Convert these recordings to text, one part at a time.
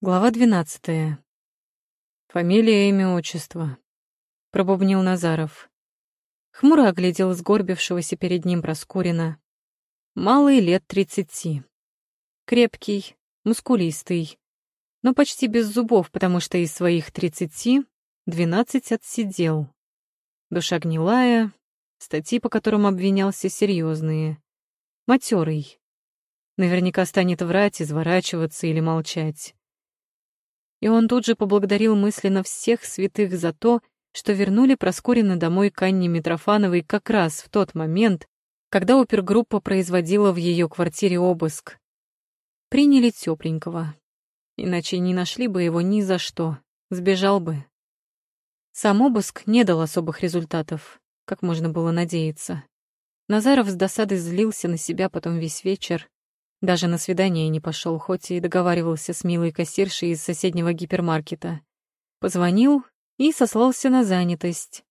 Глава двенадцатая. Фамилия, имя, отчество. Пробубнил Назаров. Хмуро оглядел сгорбившегося перед ним Проскурина. Малый лет тридцати. Крепкий, мускулистый, но почти без зубов, потому что из своих тридцати двенадцать отсидел. Душа гнилая, статьи, по которым обвинялся, серьезные. Матерый. Наверняка станет врать, изворачиваться или молчать и он тут же поблагодарил мысленно всех святых за то, что вернули Проскурина домой к Анне Митрофановой как раз в тот момент, когда опергруппа производила в ее квартире обыск. Приняли тепленького. Иначе не нашли бы его ни за что, сбежал бы. Сам обыск не дал особых результатов, как можно было надеяться. Назаров с досадой злился на себя потом весь вечер, даже на свидание не пошел, хоть и договаривался с милой кассиршей из соседнего гипермаркета. Позвонил и сослался на занятость.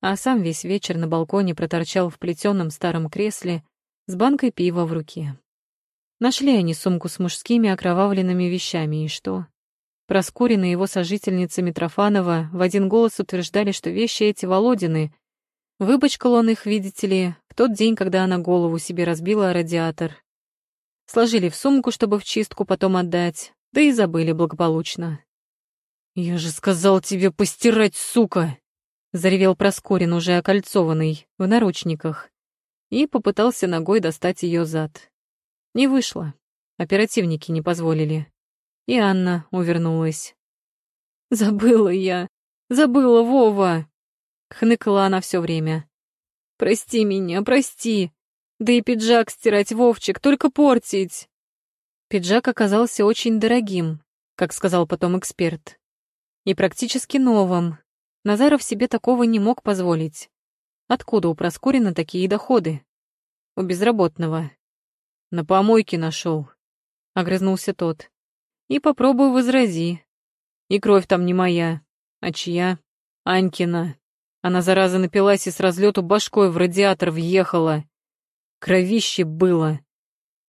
А сам весь вечер на балконе проторчал в плетеном старом кресле с банкой пива в руке. Нашли они сумку с мужскими окровавленными вещами, и что? Проскурин и его сожительница Митрофанова в один голос утверждали, что вещи эти Володины. Выбочкал он их, видите ли, в тот день, когда она голову себе разбила о радиатор. Сложили в сумку, чтобы в чистку потом отдать, да и забыли благополучно. «Я же сказал тебе постирать, сука!» Заревел Проскорин, уже окольцованный, в наручниках, и попытался ногой достать ее зад. Не вышло. Оперативники не позволили. И Анна увернулась. «Забыла я! Забыла, Вова!» Хныкала она все время. «Прости меня, прости! Да и пиджак стирать, Вовчик, только портить. Пиджак оказался очень дорогим, как сказал потом эксперт. И практически новым. Назаров себе такого не мог позволить. Откуда у Проскурина такие доходы? У безработного. На помойке нашел. Огрызнулся тот. И попробуй возрази. И кровь там не моя. А чья? Анькина. Она, зараза, напилась и с разлету башкой в радиатор въехала. Кровище было.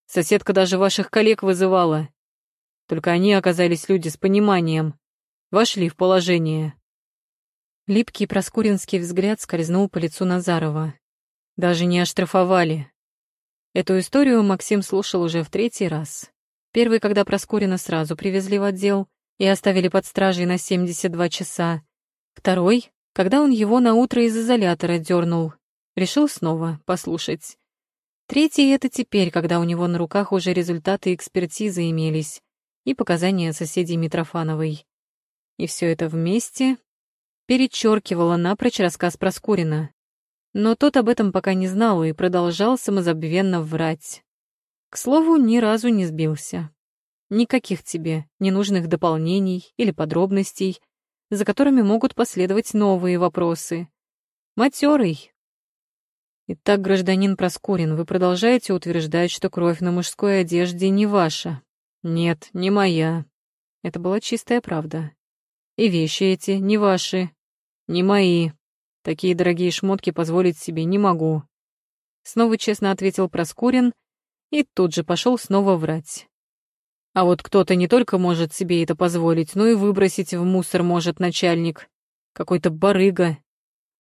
Соседка даже ваших коллег вызывала. Только они оказались люди с пониманием. Вошли в положение. Липкий проскуринский взгляд скользнул по лицу Назарова. Даже не оштрафовали. Эту историю Максим слушал уже в третий раз. Первый, когда Проскурина сразу привезли в отдел и оставили под стражей на 72 часа. Второй, когда он его на утро из изолятора дернул. Решил снова послушать. Третий — это теперь, когда у него на руках уже результаты экспертизы имелись и показания соседей Митрофановой. И все это вместе перечеркивало напрочь рассказ Проскурина. Но тот об этом пока не знал и продолжал самозабвенно врать. К слову, ни разу не сбился. Никаких тебе ненужных дополнений или подробностей, за которыми могут последовать новые вопросы. Матерый, Итак, гражданин Проскурин, вы продолжаете утверждать, что кровь на мужской одежде не ваша? Нет, не моя. Это была чистая правда. И вещи эти не ваши, не мои. Такие дорогие шмотки позволить себе не могу. Снова честно ответил Проскурин и тут же пошел снова врать. А вот кто-то не только может себе это позволить, но и выбросить в мусор может начальник. Какой-то барыга,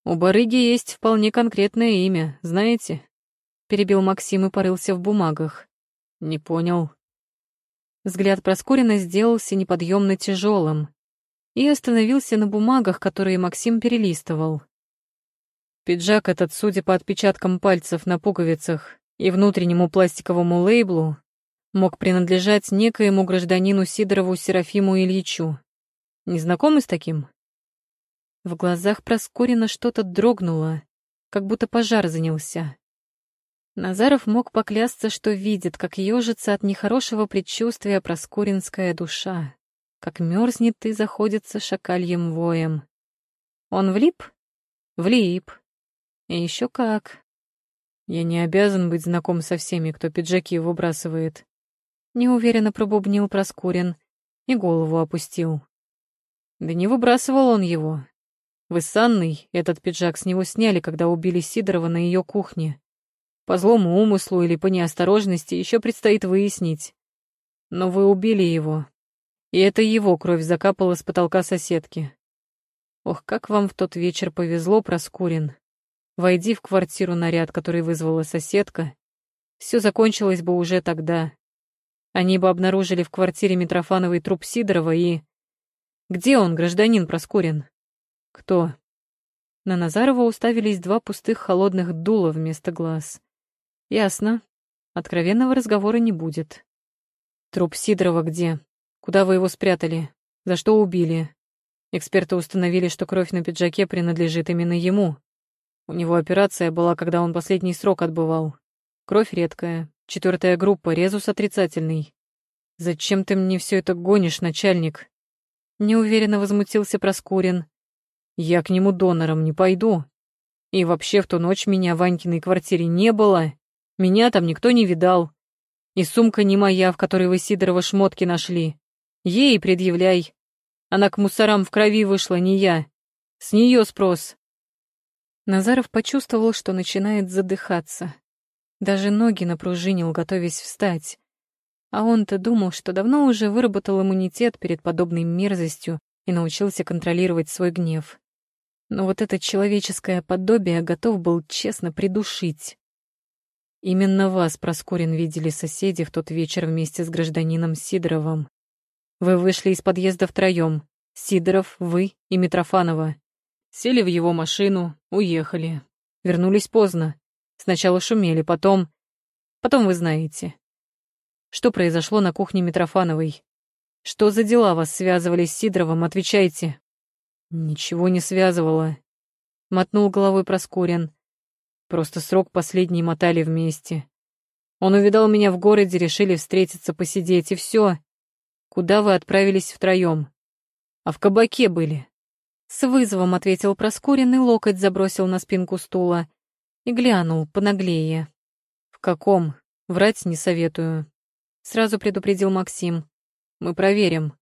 «У барыги есть вполне конкретное имя, знаете?» Перебил Максим и порылся в бумагах. «Не понял». Взгляд Проскурина сделался неподъемно тяжелым и остановился на бумагах, которые Максим перелистывал. Пиджак этот, судя по отпечаткам пальцев на пуговицах и внутреннему пластиковому лейблу, мог принадлежать некоему гражданину Сидорову Серафиму Ильичу. Не знакомы с таким? В глазах Проскурина что-то дрогнуло, как будто пожар занялся. Назаров мог поклясться, что видит, как ежится от нехорошего предчувствия проскуринская душа, как мерзнет и заходится шакальем воем. Он влип? Влип. И еще как. Я не обязан быть знаком со всеми, кто пиджаки выбрасывает. Неуверенно пробубнил Проскурин и голову опустил. Да не выбрасывал он его, вы с Анной этот пиджак с него сняли, когда убили Сидорова на ее кухне. По злому умыслу или по неосторожности еще предстоит выяснить. Но вы убили его. И это его кровь закапала с потолка соседки. Ох, как вам в тот вечер повезло, Проскурин. Войди в квартиру наряд, который вызвала соседка, все закончилось бы уже тогда. Они бы обнаружили в квартире Митрофановой труп Сидорова и... Где он, гражданин Проскурин? Кто? На Назарова уставились два пустых холодных дула вместо глаз. Ясно. Откровенного разговора не будет. Труп Сидорова где? Куда вы его спрятали? За что убили? Эксперты установили, что кровь на пиджаке принадлежит именно ему. У него операция была, когда он последний срок отбывал. Кровь редкая, четвертая группа, резус отрицательный. Зачем ты мне все это гонишь, начальник? Неуверенно возмутился Проскурин. Я к нему донором не пойду. И вообще в ту ночь меня в Ванькиной квартире не было. Меня там никто не видал. И сумка не моя, в которой вы Сидорова шмотки нашли. Ей предъявляй. Она к мусорам в крови вышла, не я. С нее спрос. Назаров почувствовал, что начинает задыхаться. Даже ноги напружинил, готовясь встать. А он-то думал, что давно уже выработал иммунитет перед подобной мерзостью и научился контролировать свой гнев. Но вот это человеческое подобие готов был честно придушить. Именно вас, Проскорин, видели соседи в тот вечер вместе с гражданином Сидоровым. Вы вышли из подъезда втроем. Сидоров, вы и Митрофанова. Сели в его машину, уехали. Вернулись поздно. Сначала шумели, потом... Потом вы знаете. Что произошло на кухне Митрофановой? Что за дела вас связывали с Сидоровым? Отвечайте. Ничего не связывало. Мотнул головой Проскурин. Просто срок последний мотали вместе. Он увидал меня в городе, решили встретиться, посидеть, и все. Куда вы отправились втроем? А в кабаке были. С вызовом ответил Проскурин и локоть забросил на спинку стула и глянул понаглее. В каком? Врать не советую. Сразу предупредил Максим. Мы проверим.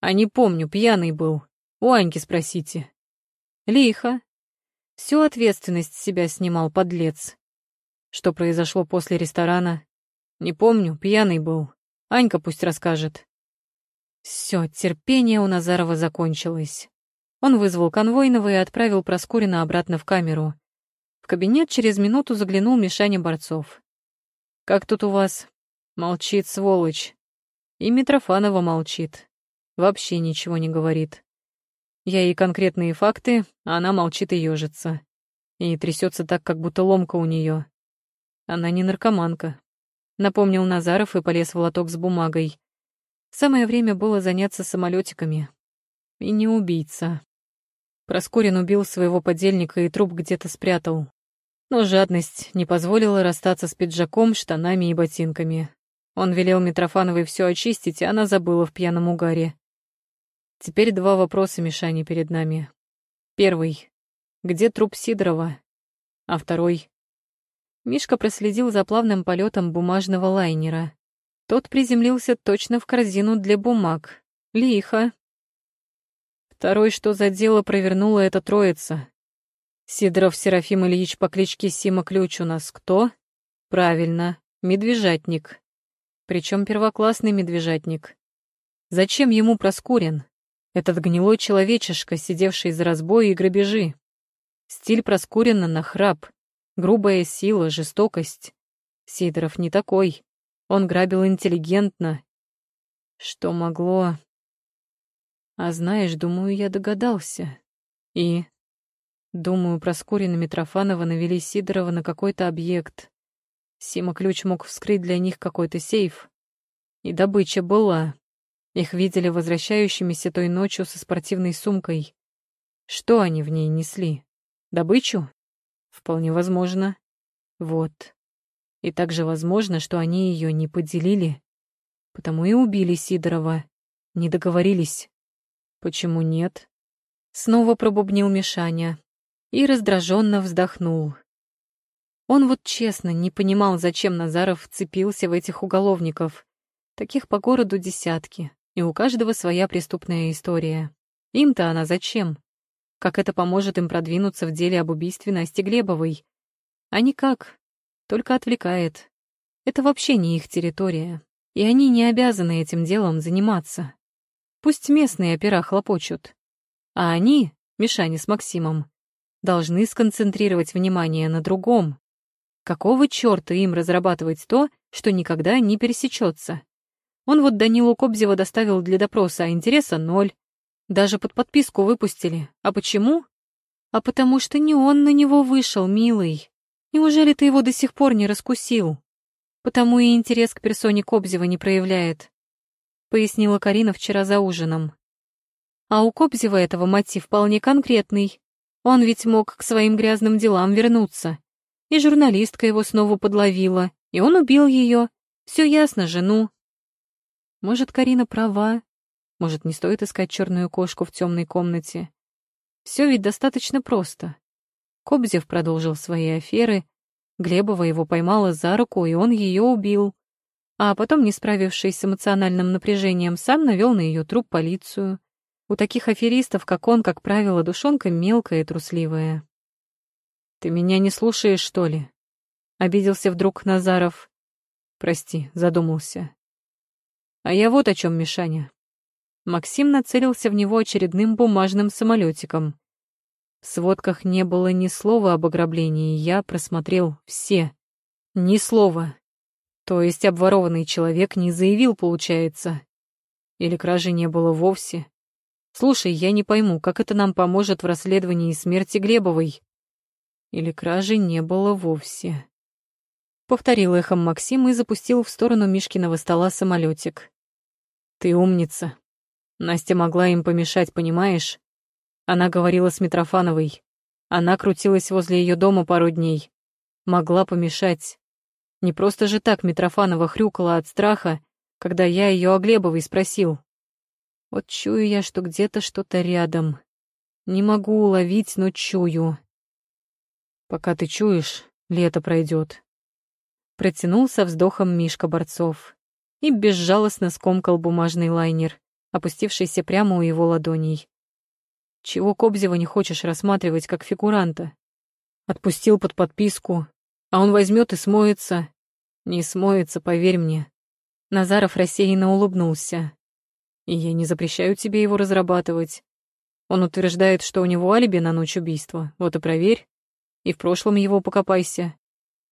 А не помню, пьяный был. У Аньки спросите. Лихо. Всю ответственность с себя снимал подлец. Что произошло после ресторана? Не помню, пьяный был. Анька пусть расскажет. Все, терпение у Назарова закончилось. Он вызвал конвойного и отправил Проскурина обратно в камеру. В кабинет через минуту заглянул Мишаня Борцов. «Как тут у вас?» «Молчит, сволочь. И Митрофанова молчит. Вообще ничего не говорит. Я ей конкретные факты, а она молчит и ежится. И трясется так, как будто ломка у нее. Она не наркоманка. Напомнил Назаров и полез в лоток с бумагой. Самое время было заняться самолетиками. И не убийца. Проскурин убил своего подельника и труп где-то спрятал. Но жадность не позволила расстаться с пиджаком, штанами и ботинками. Он велел Митрофановой все очистить, и она забыла в пьяном угаре. Теперь два вопроса, Мишани, перед нами. Первый. Где труп Сидорова? А второй. Мишка проследил за плавным полетом бумажного лайнера. Тот приземлился точно в корзину для бумаг. Лихо. Второй, что за дело провернула эта троица? Сидоров Серафим Ильич по кличке Сима Ключ у нас кто? Правильно, медвежатник. Причем первоклассный медвежатник. Зачем ему Проскурин? Этот гнилой человечишка, сидевший за разбои и грабежи. Стиль Проскурина на храп, грубая сила, жестокость. Сидоров не такой. Он грабил интеллигентно. Что могло... А знаешь, думаю, я догадался. И... Думаю, Проскурин и Митрофанова навели Сидорова на какой-то объект. Сима Ключ мог вскрыть для них какой-то сейф. И добыча была. Их видели возвращающимися той ночью со спортивной сумкой. Что они в ней несли? Добычу? Вполне возможно. Вот. И также возможно, что они ее не поделили. Потому и убили Сидорова. Не договорились. Почему нет? Снова пробубнил Мишаня и раздраженно вздохнул. Он вот честно не понимал, зачем Назаров вцепился в этих уголовников. Таких по городу десятки, и у каждого своя преступная история. Им-то она зачем? Как это поможет им продвинуться в деле об убийстве Насти Глебовой? А никак только отвлекает. Это вообще не их территория, и они не обязаны этим делом заниматься. Пусть местные опера хлопочут. А они, Мишаня с Максимом, должны сконцентрировать внимание на другом. Какого чёрта им разрабатывать то, что никогда не пересечется? Он вот Данилу Кобзева доставил для допроса, а интереса ноль. Даже под подписку выпустили. А почему? А потому что не он на него вышел, милый. Неужели ты его до сих пор не раскусил? Потому и интерес к персоне Кобзева не проявляет, пояснила Карина вчера за ужином. А у Кобзева этого мотив вполне конкретный. Он ведь мог к своим грязным делам вернуться. И журналистка его снова подловила, и он убил ее. Все ясно, жену. Может, Карина права. Может, не стоит искать черную кошку в темной комнате. Все ведь достаточно просто. Кобзев продолжил свои аферы, Глебова его поймала за руку, и он ее убил. А потом, не справившись с эмоциональным напряжением, сам навел на ее труп полицию. У таких аферистов, как он, как правило, душонка мелкая и трусливая. «Ты меня не слушаешь, что ли?» — обиделся вдруг Назаров. «Прости, задумался». «А я вот о чем, Мишаня». Максим нацелился в него очередным бумажным самолетиком. В сводках не было ни слова об ограблении, я просмотрел все. Ни слова. То есть обворованный человек не заявил, получается. Или кражи не было вовсе. Слушай, я не пойму, как это нам поможет в расследовании смерти Глебовой? Или кражи не было вовсе. Повторил эхом Максим и запустил в сторону Мишкиного стола самолетик. Ты умница. Настя могла им помешать, понимаешь? Она говорила с Митрофановой. Она крутилась возле ее дома пару дней. Могла помешать. Не просто же так Митрофанова хрюкала от страха, когда я ее о Глебовой спросил. Вот чую я, что где-то что-то рядом. Не могу уловить, но чую. Пока ты чуешь, лето пройдет. Протянул со вздохом Мишка Борцов и безжалостно скомкал бумажный лайнер, опустившийся прямо у его ладоней. Чего Кобзева не хочешь рассматривать как фигуранта? Отпустил под подписку, а он возьмет и смоется. Не смоется, поверь мне. Назаров рассеянно улыбнулся. И я не запрещаю тебе его разрабатывать. Он утверждает, что у него алиби на ночь убийства. Вот и проверь. И в прошлом его покопайся.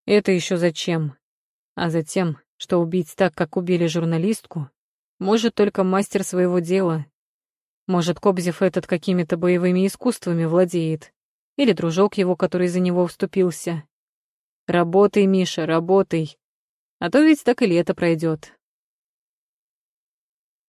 Это еще зачем? А затем, что убить так, как убили журналистку, может только мастер своего дела. Может, Кобзев этот какими-то боевыми искусствами владеет. Или дружок его, который за него вступился. Работай, Миша, работай. А то ведь так и лето пройдет.